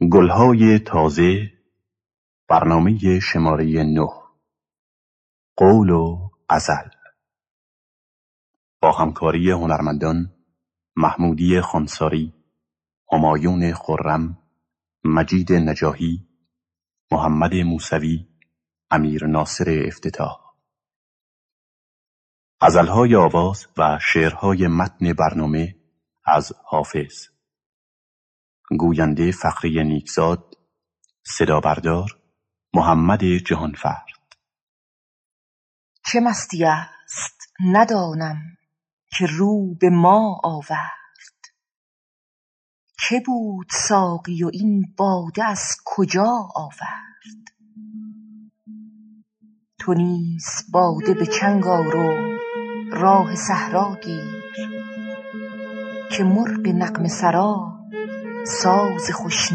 گلهای تازه برنامه شماره نه. قول و ازل. با همکاری هنرمندان محمودی خانساری همایون خرم مجید نجاهی محمد موسوی امیر ناصر افتتاح. غزلهای آواز و شعرهای متن برنامه از حافظ. گوینده فقره نیکزاد صدا بردار محمد جهانفرد. چه مستی است ندانم که رو به ما آورد. که بود ساقی و این باده از کجا آورد؟ تو نیز باده به چنگ آر راه صحرا گیر که مرغ نغمه سرا ساز خوش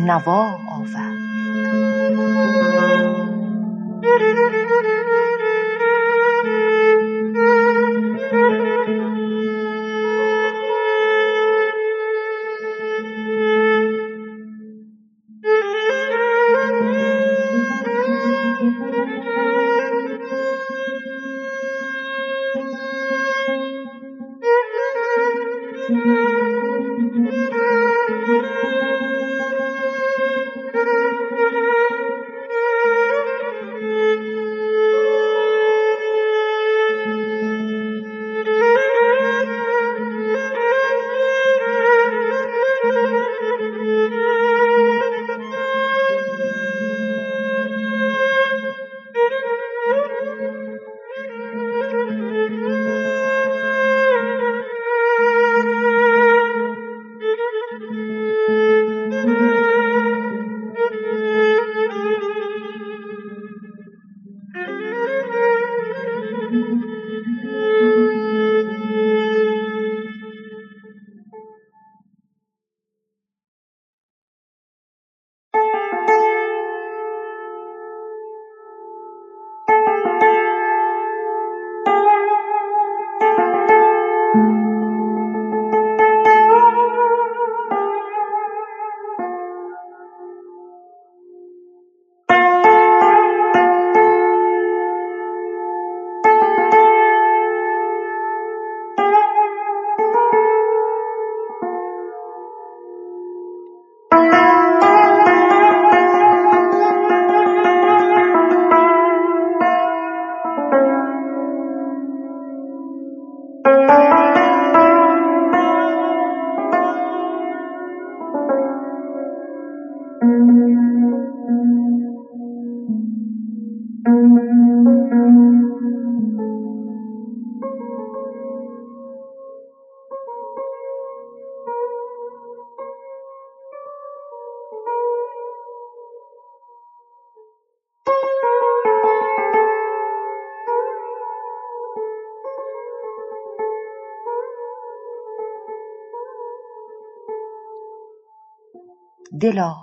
دلا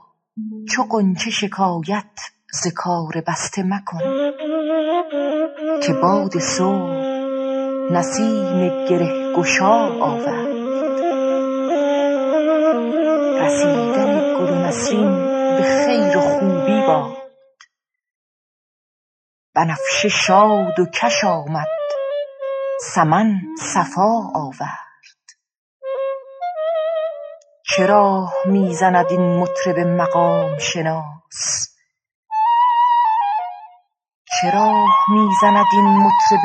چو غنچه شکایت ز کار بسته مکن که باد صبح نسیم گره گشا آورد. رسیدن گل و نسرین به خیر و خوبی باد. بنفشه شاد و کش آمد سمن صفا آورد. چه راه می زند این مطرب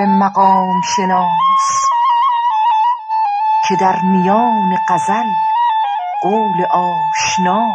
مقام شناس. که در میان غزل قول آشنا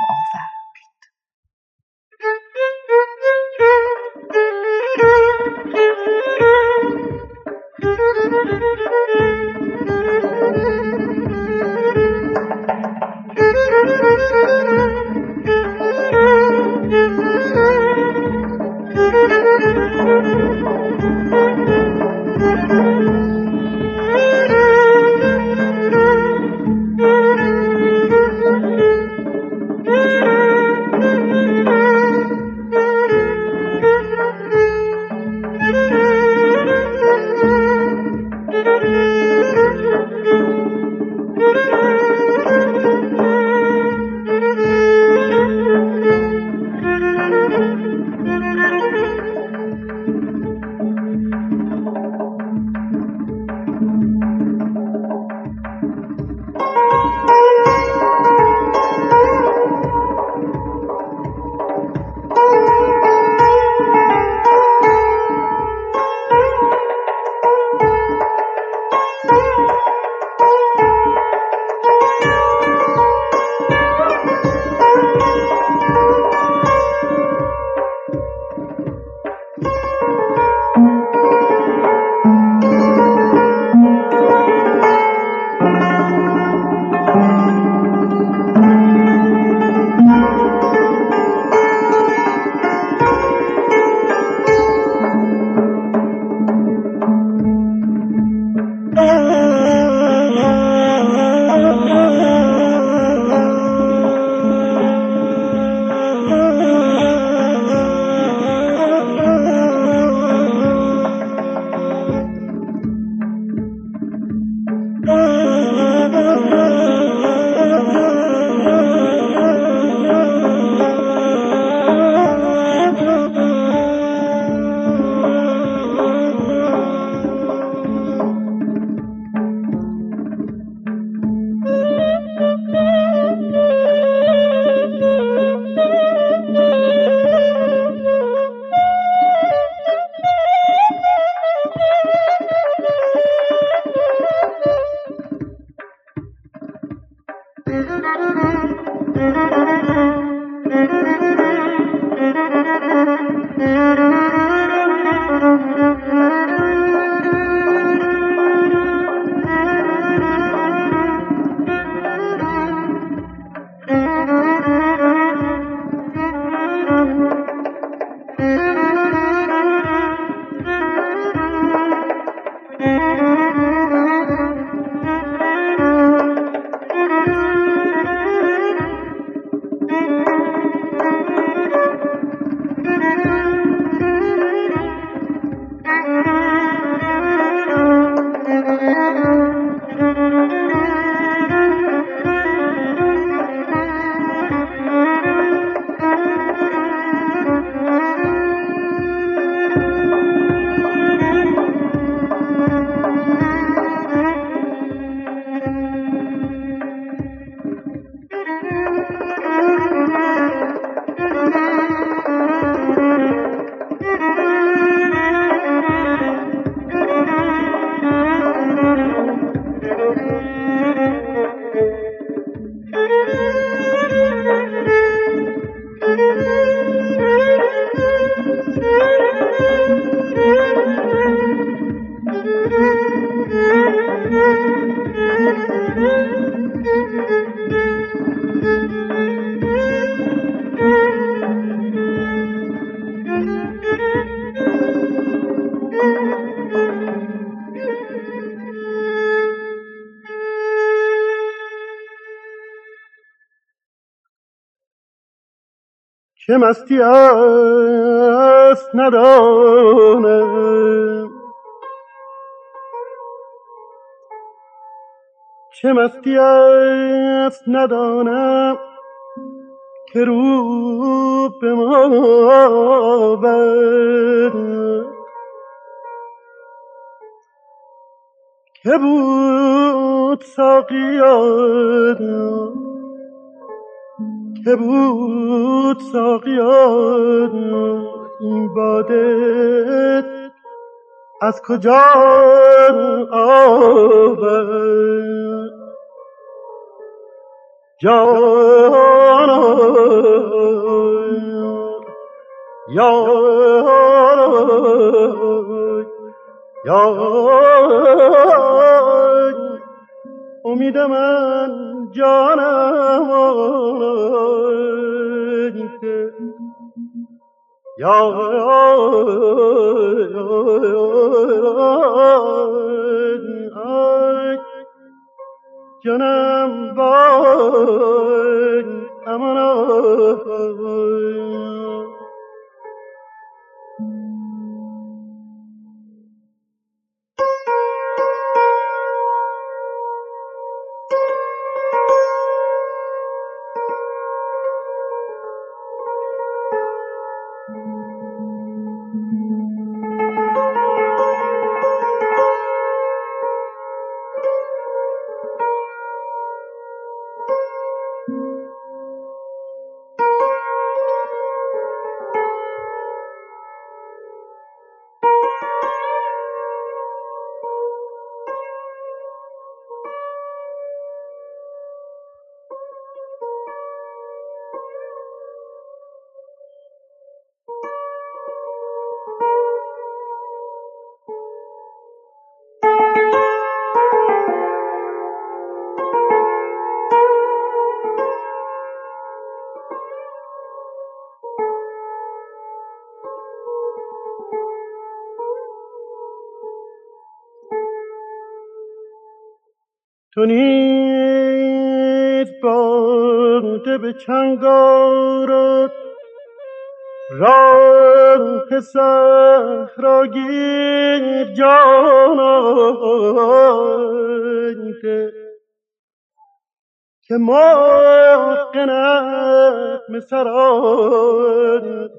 چه مستی است ندانم چه مستی است ندانم که رو به ما که بود ساقیان که بود ساقیان این باده از کجا آورد جان یا امید من جانم یا جانم وای امان تو نیز باده به چنگ آرد راه صحراگیر جانان که مرغ نغمه سران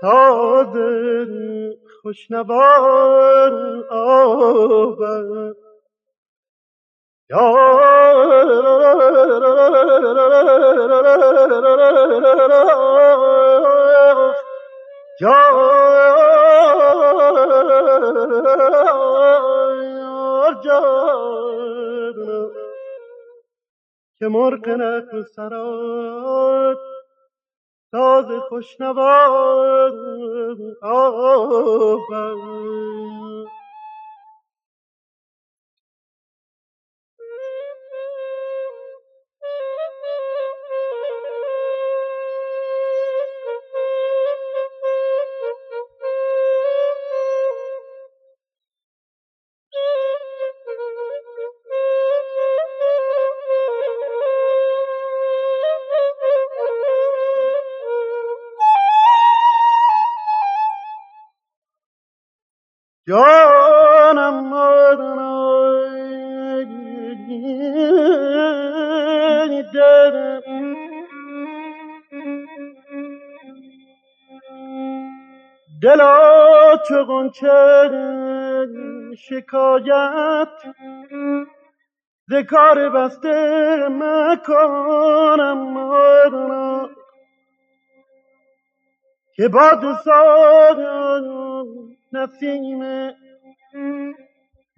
ساز خوشنوان آورد. یا که مرغ نقل سرات ساز خوشنوان آورد جانم دلا چو غنچه شکایت. ز کار بسته مکنم که باد سال نسیم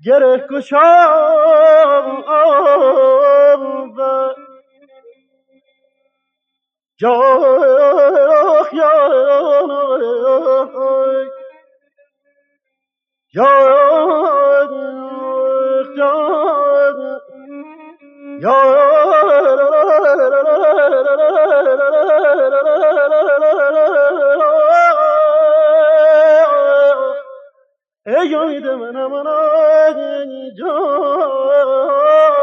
گره کشام و جا یا یا ای من من جان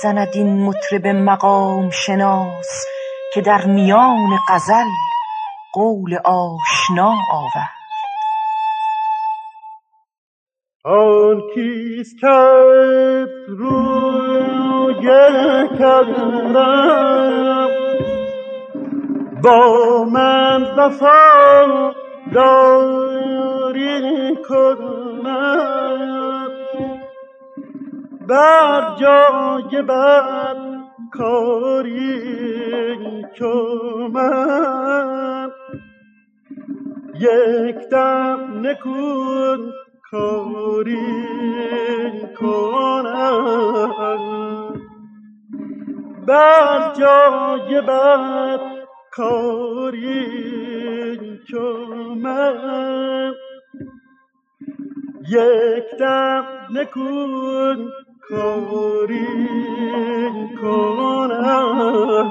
می‌زند این مطرب مقام شناس که در میان غزل قول آشنا آورد. آن کیست که روی کردم؟ با من وفا داری کنم بر جای بر کاری که من یک دم نکن کاری کنم. بر جای بد کاری من یک دم نکن کاری کنم.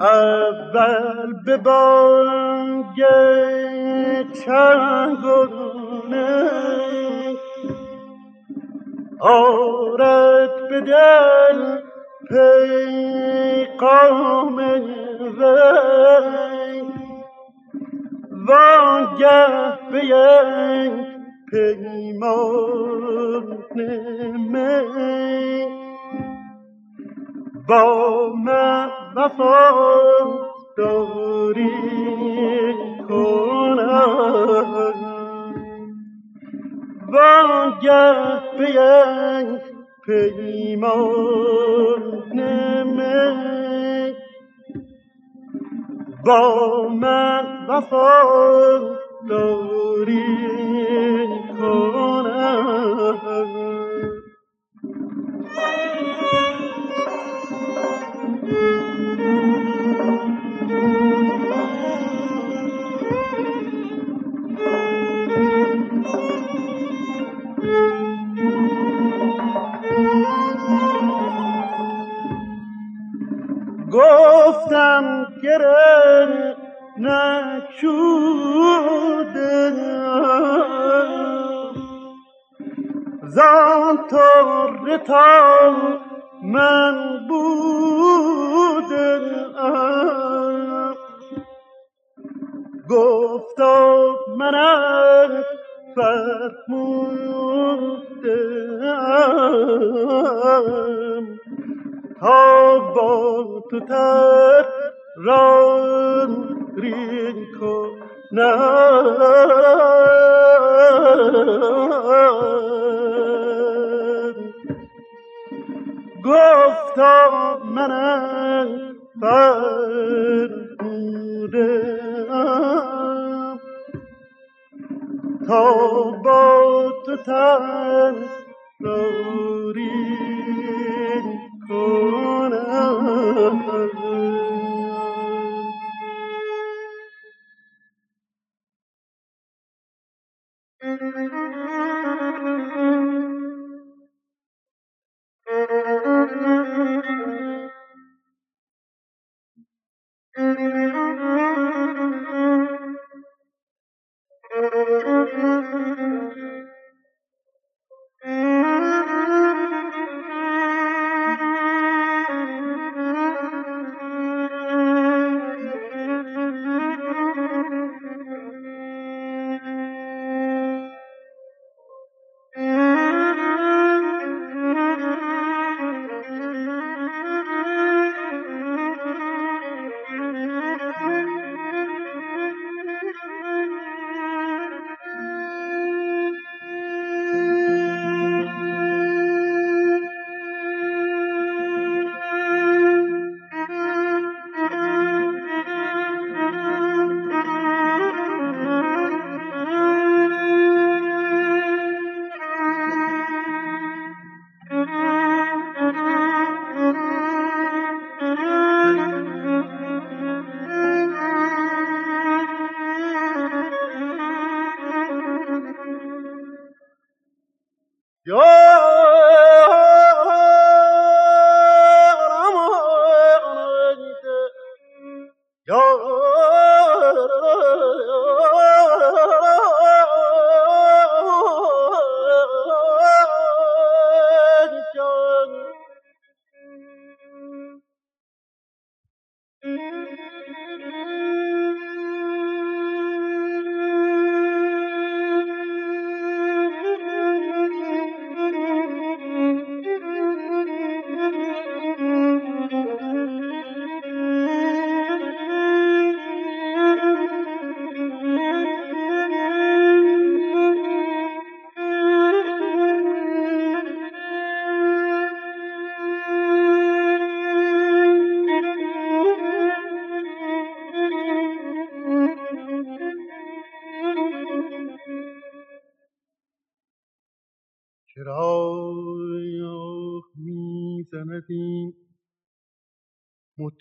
اول به بانگ چنگونه پیمان می با من وفا داری کنم. گفتم گره نکوده زان تو تا من بوده. گفتا من فرمودم تا با تو تر ران رین کنم گفتا من فرمودم تا با تو تر کنم.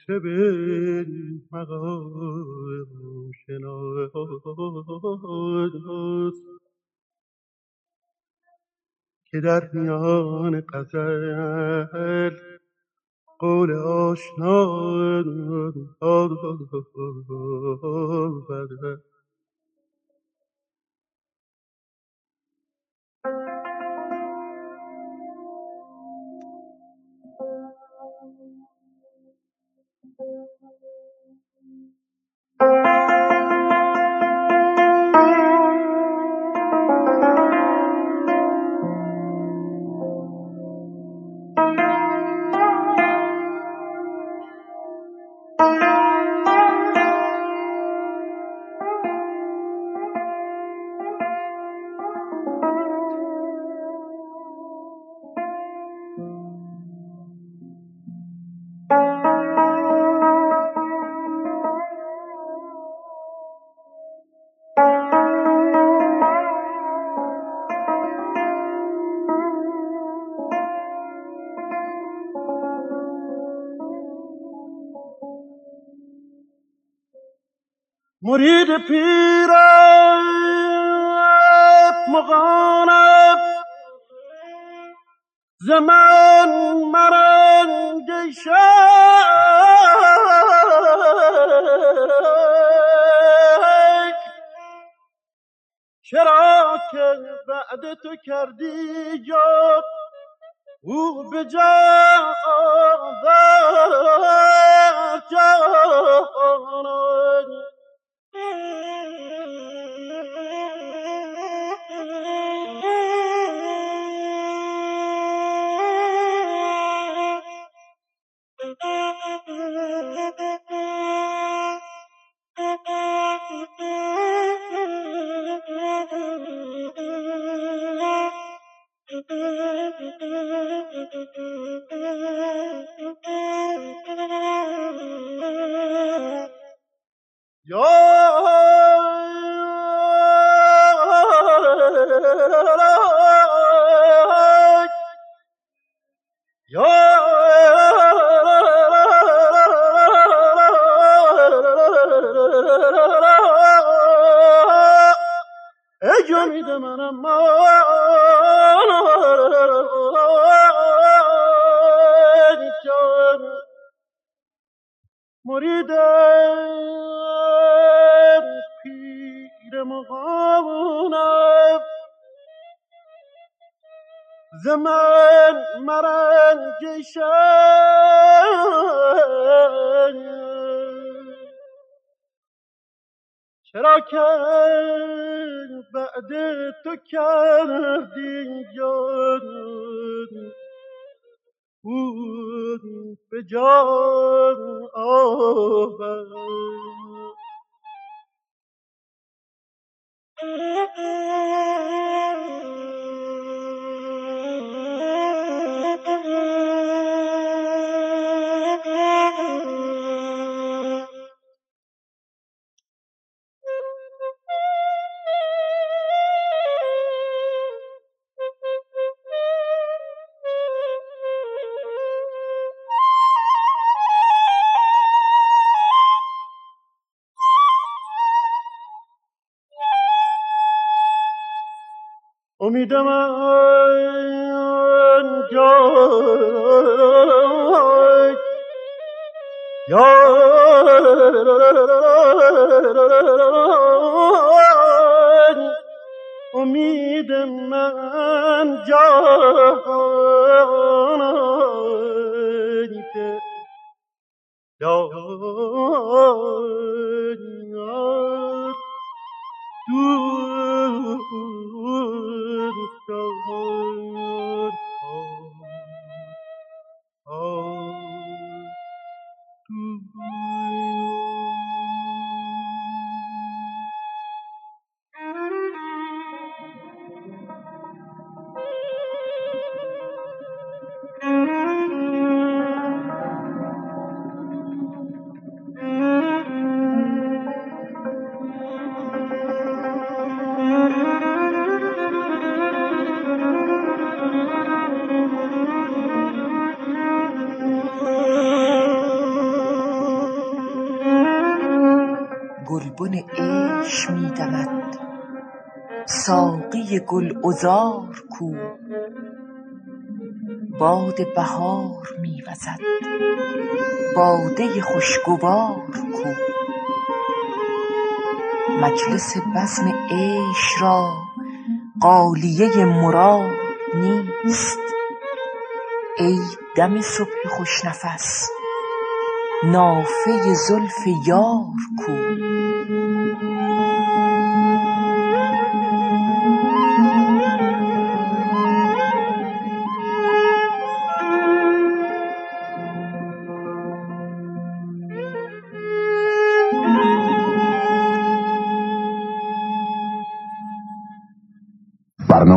مطرب مقام شناس که در میان قزل قول آشنا مرید پیر مغانب زمان مرنگ چرا که بعد تو کردی جا او به جا آورد جانان Ya Ecemi de menem Muride چرا که بعد تو کردی جان؟ بود به جان آورد. امید من جای یا امید من جان که گل عذار کو. باد بهار می وزد. باده خوشگوار کو. مجلس بزم عیش را غالیه مراد نیست. ای دم صبح خوش نفس نافه زلف یار کو.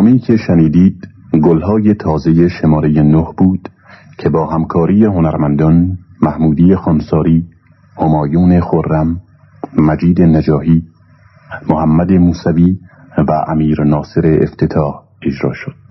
برنامه‌ای که شنیدید گلهای تازه شماره نه بود که با همکاری هنرمندان محمودی خانساری، همایون خرم، مجید نجاهی، محمد موسوی و امیر ناصر افتتاح اجرا شد.